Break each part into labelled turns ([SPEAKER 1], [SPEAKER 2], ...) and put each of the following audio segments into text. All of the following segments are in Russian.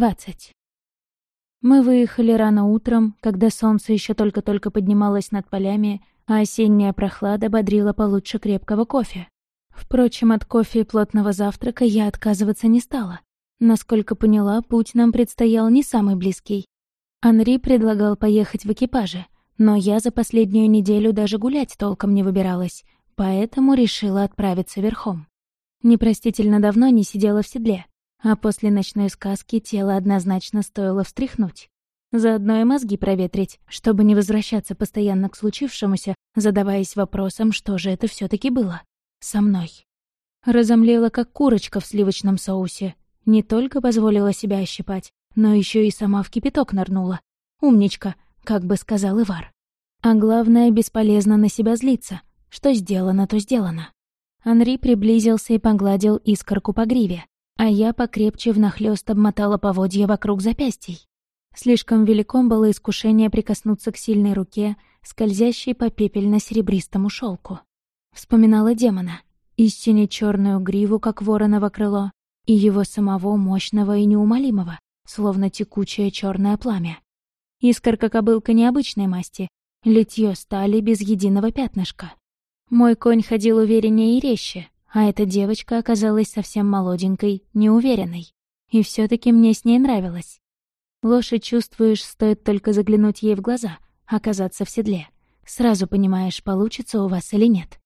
[SPEAKER 1] 20. Мы выехали рано утром, когда солнце еще только-только поднималось над полями, а осенняя прохлада бодрила получше крепкого кофе. Впрочем, от кофе и плотного завтрака я отказываться не стала. Насколько поняла, путь нам предстоял не самый близкий. Анри предлагал поехать в экипаже, но я за последнюю неделю даже гулять толком не выбиралась, поэтому решила отправиться верхом. Непростительно давно не сидела в седле, а после ночной сказки тело однозначно стоило встряхнуть. Заодно и мозги проветрить, чтобы не возвращаться постоянно к случившемуся, задаваясь вопросом, что же это все таки было. Со мной. Разомлела, как курочка в сливочном соусе. Не только позволила себя ощипать, но еще и сама в кипяток нырнула. Умничка, как бы сказал Ивар. А главное, бесполезно на себя злиться. Что сделано, то сделано. Анри приблизился и погладил искорку по гриве, а я покрепче внахлёст обмотала поводья вокруг запястий. Слишком великом было искушение прикоснуться к сильной руке, скользящей по пепельно-серебристому шелку. Вспоминала демона, истине черную гриву, как вороново крыло, и его самого мощного и неумолимого, словно текучее черное пламя. Искорка-кобылка необычной масти, литье стали без единого пятнышка. Мой конь ходил увереннее и резче, а эта девочка оказалась совсем молоденькой, неуверенной. И все таки мне с ней нравилось. Лошадь чувствуешь, стоит только заглянуть ей в глаза, оказаться в седле. Сразу понимаешь, получится у вас или нет.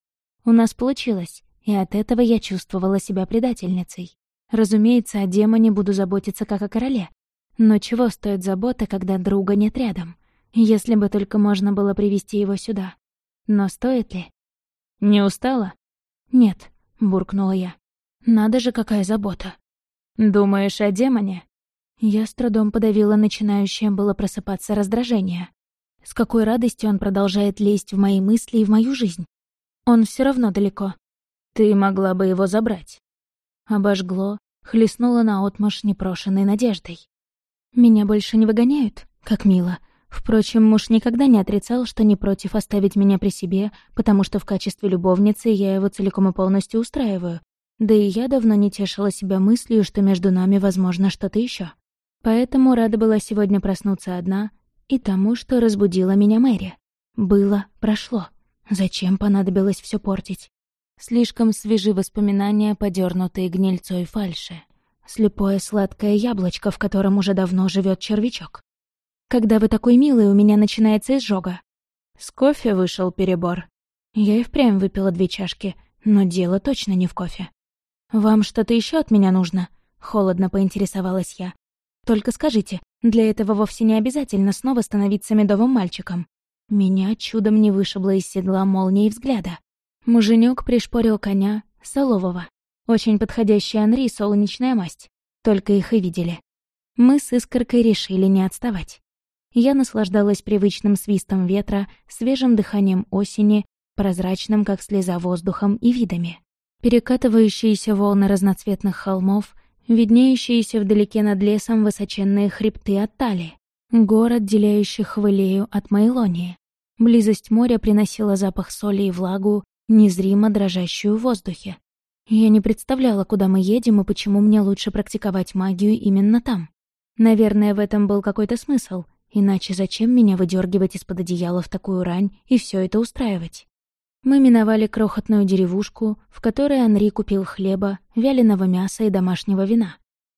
[SPEAKER 1] У нас получилось, и от этого я чувствовала себя предательницей. Разумеется, о демоне буду заботиться как о короле, но чего стоит забота, когда друга нет рядом? Если бы только можно было привести его сюда. Но стоит ли? Не устала? Нет, буркнула я. Надо же, какая забота. Думаешь о демоне? Я с трудом подавила начинающее было просыпаться раздражение. С какой радостью он продолжает лезть в мои мысли и в мою жизнь. Он все равно далеко. Ты могла бы его забрать. Обожгло, хлестнуло наотмашь непрошенной надеждой. Меня больше не выгоняют? Как мило. Впрочем, муж никогда не отрицал, что не против оставить меня при себе, потому что в качестве любовницы я его целиком и полностью устраиваю. Да и я давно не тешила себя мыслью, что между нами возможно что-то еще. Поэтому рада была сегодня проснуться одна и тому, что разбудила меня Мэри. Было, прошло. Зачем понадобилось все портить? Слишком свежи воспоминания, подернутые гнильцой фальши. Слепое сладкое яблочко, в котором уже давно живет червячок. Когда вы такой милый, у меня начинается изжога. С кофе вышел перебор. Я и впрямь выпила две чашки, но дело точно не в кофе. «Вам что-то еще от меня нужно?» — холодно поинтересовалась я. «Только скажите, для этого вовсе не обязательно снова становиться медовым мальчиком». Меня чудом не вышибло из седла молнии взгляда. Муженек пришпорил коня, солового. Очень подходящий Анри солнечная масть. Только их и видели. Мы с Искоркой решили не отставать. Я наслаждалась привычным свистом ветра, свежим дыханием осени, прозрачным, как слеза, воздухом и видами. Перекатывающиеся волны разноцветных холмов, виднеющиеся вдалеке над лесом высоченные хребты от город, деляющий хвылею от Майлонии. Близость моря приносила запах соли и влагу, незримо дрожащую в воздухе. Я не представляла, куда мы едем и почему мне лучше практиковать магию именно там. Наверное, в этом был какой-то смысл, иначе зачем меня выдергивать из-под одеяла в такую рань и все это устраивать? Мы миновали крохотную деревушку, в которой Анри купил хлеба, вяленого мяса и домашнего вина.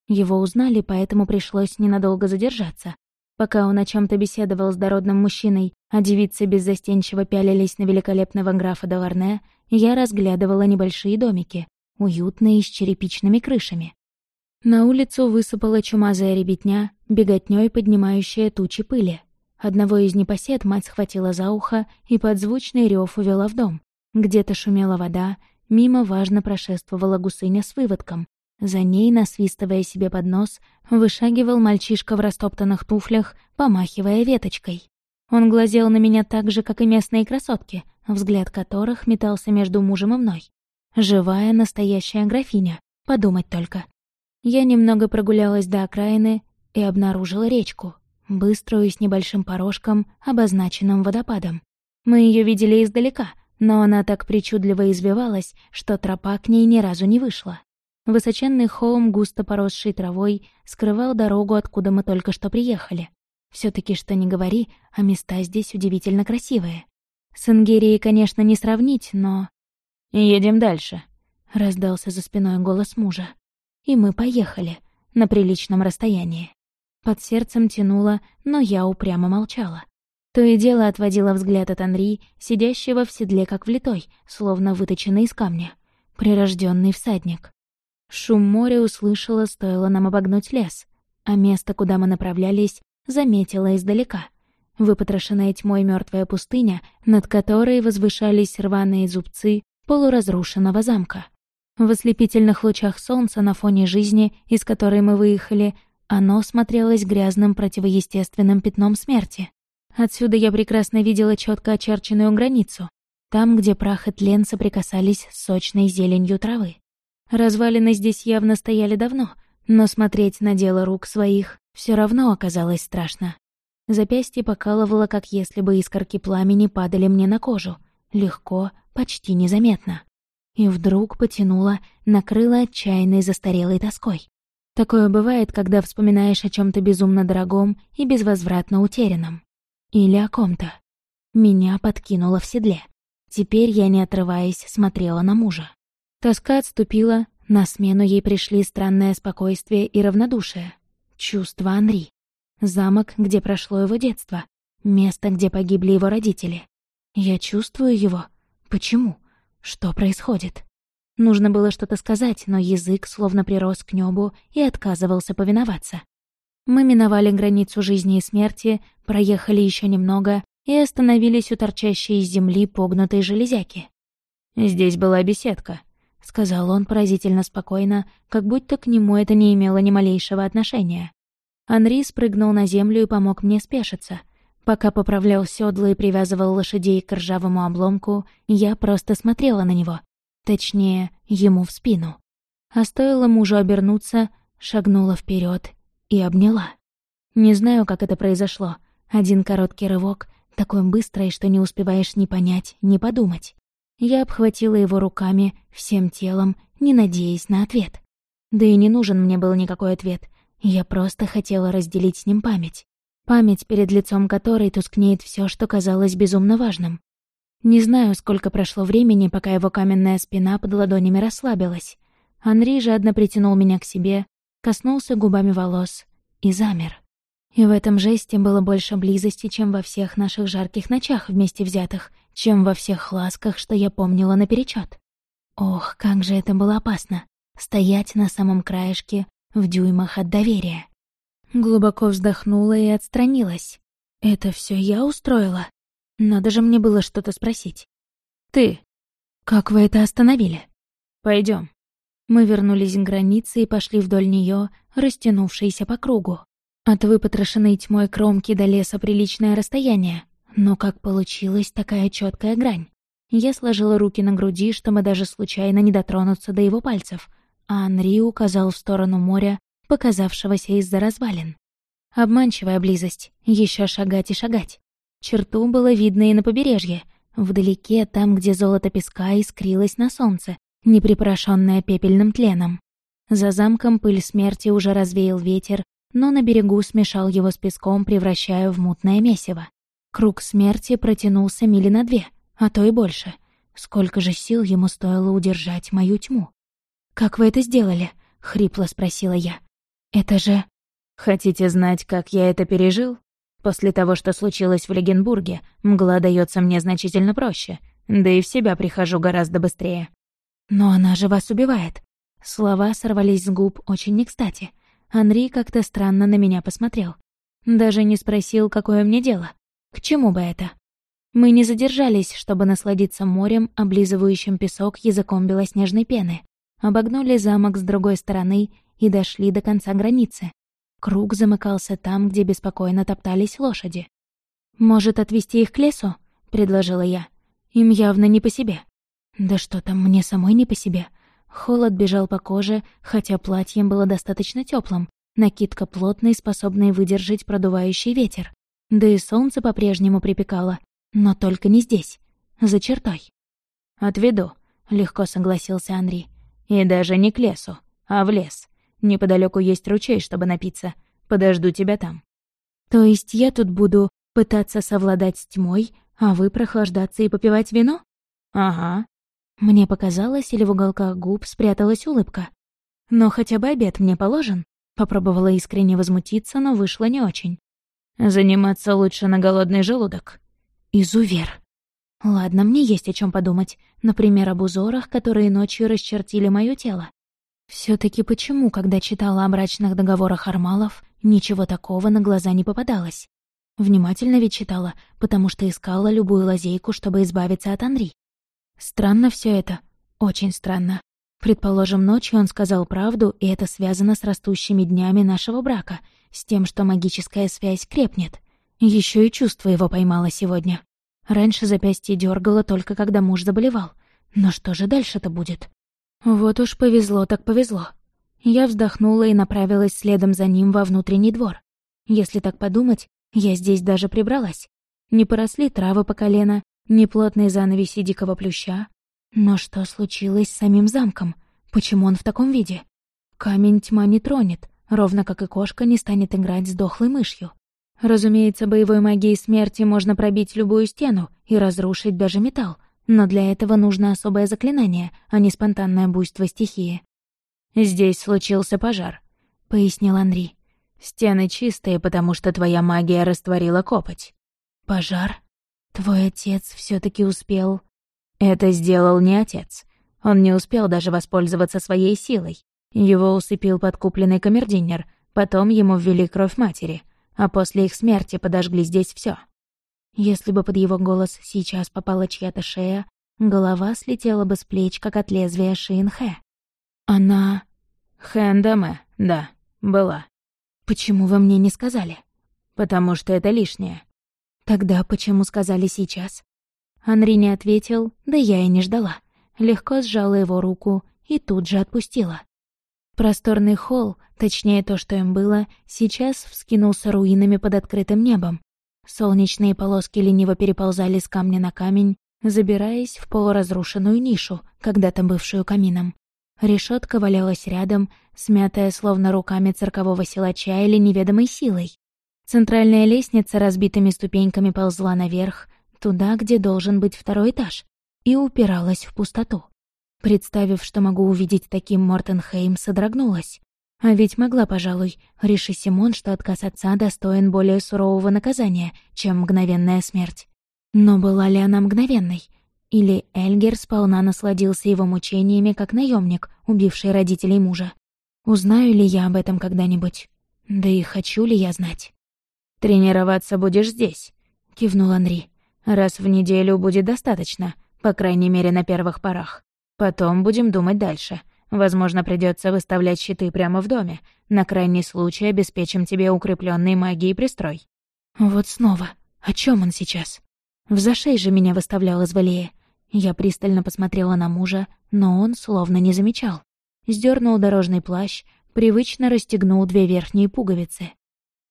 [SPEAKER 1] Его узнали, поэтому пришлось ненадолго задержаться. Пока он о чем то беседовал с дородным мужчиной, а девицы беззастенчиво пялились на великолепного графа Деларне, я разглядывала небольшие домики, уютные, с черепичными крышами. На улицу высыпала чумазая ребятня, беготнёй поднимающая тучи пыли. Одного из непосед мать схватила за ухо и под звучный рёв увела в дом. Где-то шумела вода, мимо важно прошествовала гусыня с выводком. За ней, насвистывая себе под нос, вышагивал мальчишка в растоптанных туфлях, помахивая веточкой. Он глазел на меня так же, как и местные красотки, взгляд которых метался между мужем и мной. Живая настоящая графиня, подумать только. Я немного прогулялась до окраины и обнаружила речку, быструю с небольшим порожком, обозначенным водопадом. Мы ее видели издалека, но она так причудливо извивалась, что тропа к ней ни разу не вышла. Высоченный холм, густо поросший травой, скрывал дорогу, откуда мы только что приехали. все таки что не говори, а места здесь удивительно красивые. С Ингерией, конечно, не сравнить, но...
[SPEAKER 2] «Едем дальше», —
[SPEAKER 1] раздался за спиной голос мужа. И мы поехали, на приличном расстоянии. Под сердцем тянуло, но я упрямо молчала. То и дело отводила взгляд от Анри, сидящего в седле как влитой, словно выточенный из камня. Прирожденный всадник. Шум моря услышала, стоило нам обогнуть лес, а место, куда мы направлялись, заметила издалека. Выпотрошенная тьмой мертвая пустыня, над которой возвышались рваные зубцы полуразрушенного замка. В ослепительных лучах солнца на фоне жизни, из которой мы выехали, оно смотрелось грязным противоестественным пятном смерти. Отсюда я прекрасно видела четко очерченную границу, там, где прах и тлен соприкасались с сочной зеленью травы. Развалины здесь явно стояли давно, но смотреть на дело рук своих все равно оказалось страшно. Запястье покалывало, как если бы искорки пламени падали мне на кожу. Легко, почти незаметно. И вдруг потянуло, накрыло отчаянной застарелой тоской. Такое бывает, когда вспоминаешь о чем то безумно дорогом и безвозвратно утерянном. Или о ком-то. Меня подкинуло в седле. Теперь я, не отрываясь, смотрела на мужа. Тоска отступила, на смену ей пришли странное спокойствие и равнодушие. Чувство Анри. Замок, где прошло его детство. Место, где погибли его родители. Я чувствую его. Почему? Что происходит? Нужно было что-то сказать, но язык словно прирос к небу и отказывался повиноваться. Мы миновали границу жизни и смерти, проехали еще немного и остановились у торчащей из земли погнутой железяки.
[SPEAKER 2] Здесь была беседка
[SPEAKER 1] сказал он поразительно спокойно, как будто к нему это не имело ни малейшего отношения. Анри спрыгнул на землю и помог мне спешиться. Пока поправлял седло и привязывал лошадей к ржавому обломку, я просто смотрела на него. Точнее, ему в спину. А стоило мужу обернуться, шагнула вперед и обняла. Не знаю, как это произошло. Один короткий рывок, такой быстрый, что не успеваешь ни понять, ни подумать. Я обхватила его руками, всем телом, не надеясь на ответ. Да и не нужен мне был никакой ответ. Я просто хотела разделить с ним память. Память, перед лицом которой тускнеет все, что казалось безумно важным. Не знаю, сколько прошло времени, пока его каменная спина под ладонями расслабилась. Анри жадно притянул меня к себе, коснулся губами волос и замер. И в этом жесте было больше близости, чем во всех наших жарких ночах вместе взятых, чем во всех ласках, что я помнила наперечет. Ох, как же это было опасно — стоять на самом краешке, в дюймах от доверия. Глубоко вздохнула и отстранилась. Это все я устроила? Надо же мне было что-то спросить.
[SPEAKER 2] «Ты.
[SPEAKER 1] Как вы это остановили?»
[SPEAKER 2] Пойдем.
[SPEAKER 1] Мы вернулись к границе и пошли вдоль нее, растянувшейся по кругу. От выпотрошенной тьмой кромки до леса приличное расстояние, но как получилась такая четкая грань? Я сложила руки на груди, чтобы даже случайно не дотронуться до его пальцев, а Анри указал в сторону моря, показавшегося из-за развалин. Обманчивая близость, еще шагать и шагать. Черту было видно и на побережье, вдалеке, там, где золото песка искрилось на солнце, не припорошенное пепельным тленом. За замком пыль смерти уже развеял ветер, но на берегу смешал его с песком, превращая в мутное месиво. Круг смерти протянулся мили на две, а то и больше. Сколько же сил ему стоило удержать мою тьму? «Как вы это сделали?» — хрипло спросила я. «Это же...»
[SPEAKER 2] «Хотите знать, как я это пережил? После того, что случилось в Легенбурге, мгла дается мне значительно проще, да и в себя прихожу гораздо быстрее».
[SPEAKER 1] «Но она же вас убивает». Слова сорвались с губ очень не кстати. Анри как-то странно на меня посмотрел. Даже не спросил, какое мне дело. К чему бы это? Мы не задержались, чтобы насладиться морем, облизывающим песок языком белоснежной пены. Обогнули замок с другой стороны и дошли до конца границы. Круг замыкался там, где беспокойно топтались лошади. «Может, отвезти их к лесу?» — предложила я. «Им явно не по себе». «Да что там, мне самой не по себе». Холод бежал по коже, хотя платьем было достаточно теплым, накидка плотной, способной выдержать продувающий ветер. Да и солнце по-прежнему припекало, но только не здесь, за чертой.
[SPEAKER 2] «Отведу», — легко согласился Анри. «И даже не к лесу, а в лес. Неподалеку есть ручей, чтобы напиться. Подожду тебя там».
[SPEAKER 1] «То есть я тут буду пытаться совладать с тьмой, а вы прохлаждаться и попивать вино?»
[SPEAKER 2] «Ага».
[SPEAKER 1] Мне показалось, или в уголках губ спряталась улыбка. «Но хотя бы обед мне положен?» Попробовала искренне возмутиться, но вышло не очень.
[SPEAKER 2] «Заниматься лучше на голодный желудок».
[SPEAKER 1] «Изувер». Ладно, мне есть о чем подумать. Например, об узорах, которые ночью расчертили мое тело. Все таки почему, когда читала о брачных договорах Армалов, ничего такого на глаза не попадалось? Внимательно ведь читала, потому что искала любую лазейку, чтобы избавиться от Анри. Странно все это. Очень странно. Предположим, ночью он сказал правду, и это связано с растущими днями нашего брака, с тем, что магическая связь крепнет. Еще и чувство его поймало сегодня. Раньше запястье дергало только когда муж заболевал. Но что же дальше-то будет? Вот уж повезло так повезло. Я вздохнула и направилась следом за ним во внутренний двор. Если так подумать, я здесь даже прибралась. Не поросли травы по колено, не плотные занавеси дикого плюща. Но что случилось с самим замком? Почему он в таком виде? Камень тьма не тронет, ровно как и кошка не станет играть с дохлой мышью. Разумеется, боевой магией смерти можно пробить любую стену и разрушить даже металл, но для этого нужно особое заклинание, а не спонтанное буйство стихии.
[SPEAKER 2] «Здесь случился пожар», — пояснил Анри. «Стены чистые, потому что твоя магия растворила копоть».
[SPEAKER 1] «Пожар? Твой отец все таки успел...»
[SPEAKER 2] «Это сделал не отец. Он не успел даже воспользоваться своей силой. Его усыпил подкупленный камердинер, потом ему ввели кровь матери а после их смерти подожгли здесь все.
[SPEAKER 1] Если бы под его голос сейчас попала чья-то шея, голова слетела бы с плеч, как от лезвия Шинхэ. Она...
[SPEAKER 2] Хэндаме, да, была.
[SPEAKER 1] Почему вы мне не сказали?
[SPEAKER 2] Потому что это лишнее.
[SPEAKER 1] Тогда почему сказали сейчас? Анри не ответил, да я и не ждала. Легко сжала его руку и тут же отпустила. Просторный холл, точнее то, что им было, сейчас вскинулся руинами под открытым небом. Солнечные полоски лениво переползали с камня на камень, забираясь в полуразрушенную нишу, когда-то бывшую камином. Решетка валялась рядом, смятая словно руками циркового силача или неведомой силой. Центральная лестница разбитыми ступеньками ползла наверх, туда, где должен быть второй этаж, и упиралась в пустоту. Представив, что могу увидеть таким Мортенхейм, содрогнулась. А ведь могла, пожалуй, реши Симон, что отказ отца достоин более сурового наказания, чем мгновенная смерть. Но была ли она мгновенной? Или Эльгер сполна насладился его мучениями, как наемник, убивший родителей мужа? Узнаю ли я об этом когда-нибудь? Да и хочу ли я знать?
[SPEAKER 2] «Тренироваться будешь здесь», — кивнул Анри. «Раз в неделю будет достаточно, по крайней мере, на первых порах. Потом будем думать дальше. Возможно, придется выставлять щиты прямо в доме. На крайний случай обеспечим тебе укрепленный магией пристрой».
[SPEAKER 1] «Вот снова. О чем он сейчас?» В зашей же меня выставлял из Валея. Я пристально посмотрела на мужа, но он словно не замечал. Сдернул дорожный плащ, привычно расстегнул две верхние пуговицы.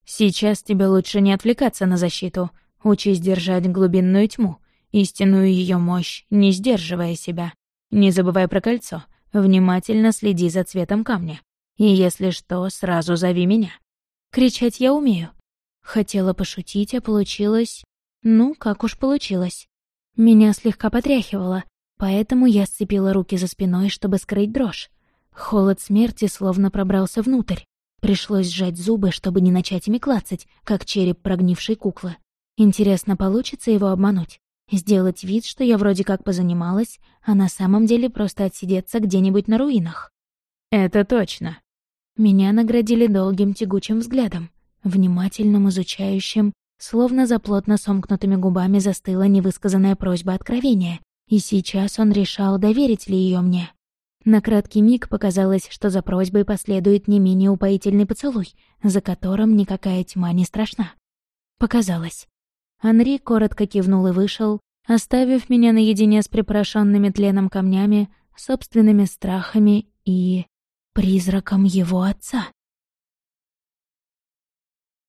[SPEAKER 2] «Сейчас тебе лучше не отвлекаться на защиту. Учись держать глубинную тьму, истинную ее мощь, не сдерживая себя. Не забывай про кольцо. Внимательно следи за цветом камня. И если что, сразу зови меня.
[SPEAKER 1] Кричать я умею. Хотела пошутить, а получилось... Ну, как уж получилось. Меня слегка потряхивало, поэтому я сцепила руки за спиной, чтобы скрыть дрожь. Холод смерти словно пробрался внутрь. Пришлось сжать зубы, чтобы не начать ими клацать, как череп прогнившей куклы. Интересно, получится его обмануть? Сделать вид, что я вроде как позанималась, а на самом деле просто отсидеться где-нибудь на руинах.
[SPEAKER 2] Это точно.
[SPEAKER 1] Меня наградили долгим тягучим взглядом, внимательным, изучающим, словно за плотно сомкнутыми губами застыла невысказанная просьба откровения, и сейчас он решал, доверить ли ее мне. На краткий миг показалось, что за просьбой последует не менее упоительный поцелуй, за которым никакая тьма не страшна. Показалось. Анри коротко кивнул и вышел, оставив меня наедине с припорошенными тленом камнями, собственными страхами и... призраком его отца.